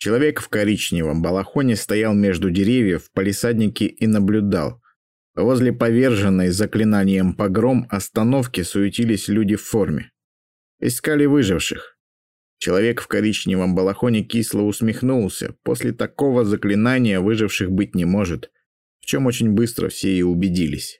Человек в коричневом балахоне стоял между деревьев в палисаднике и наблюдал. Возле поверженной заклинанием погром остановки суетились люди в форме. Искали выживших. Человек в коричневом балахоне кисло усмехнулся. После такого заклинания выживших быть не может, в чем очень быстро все и убедились.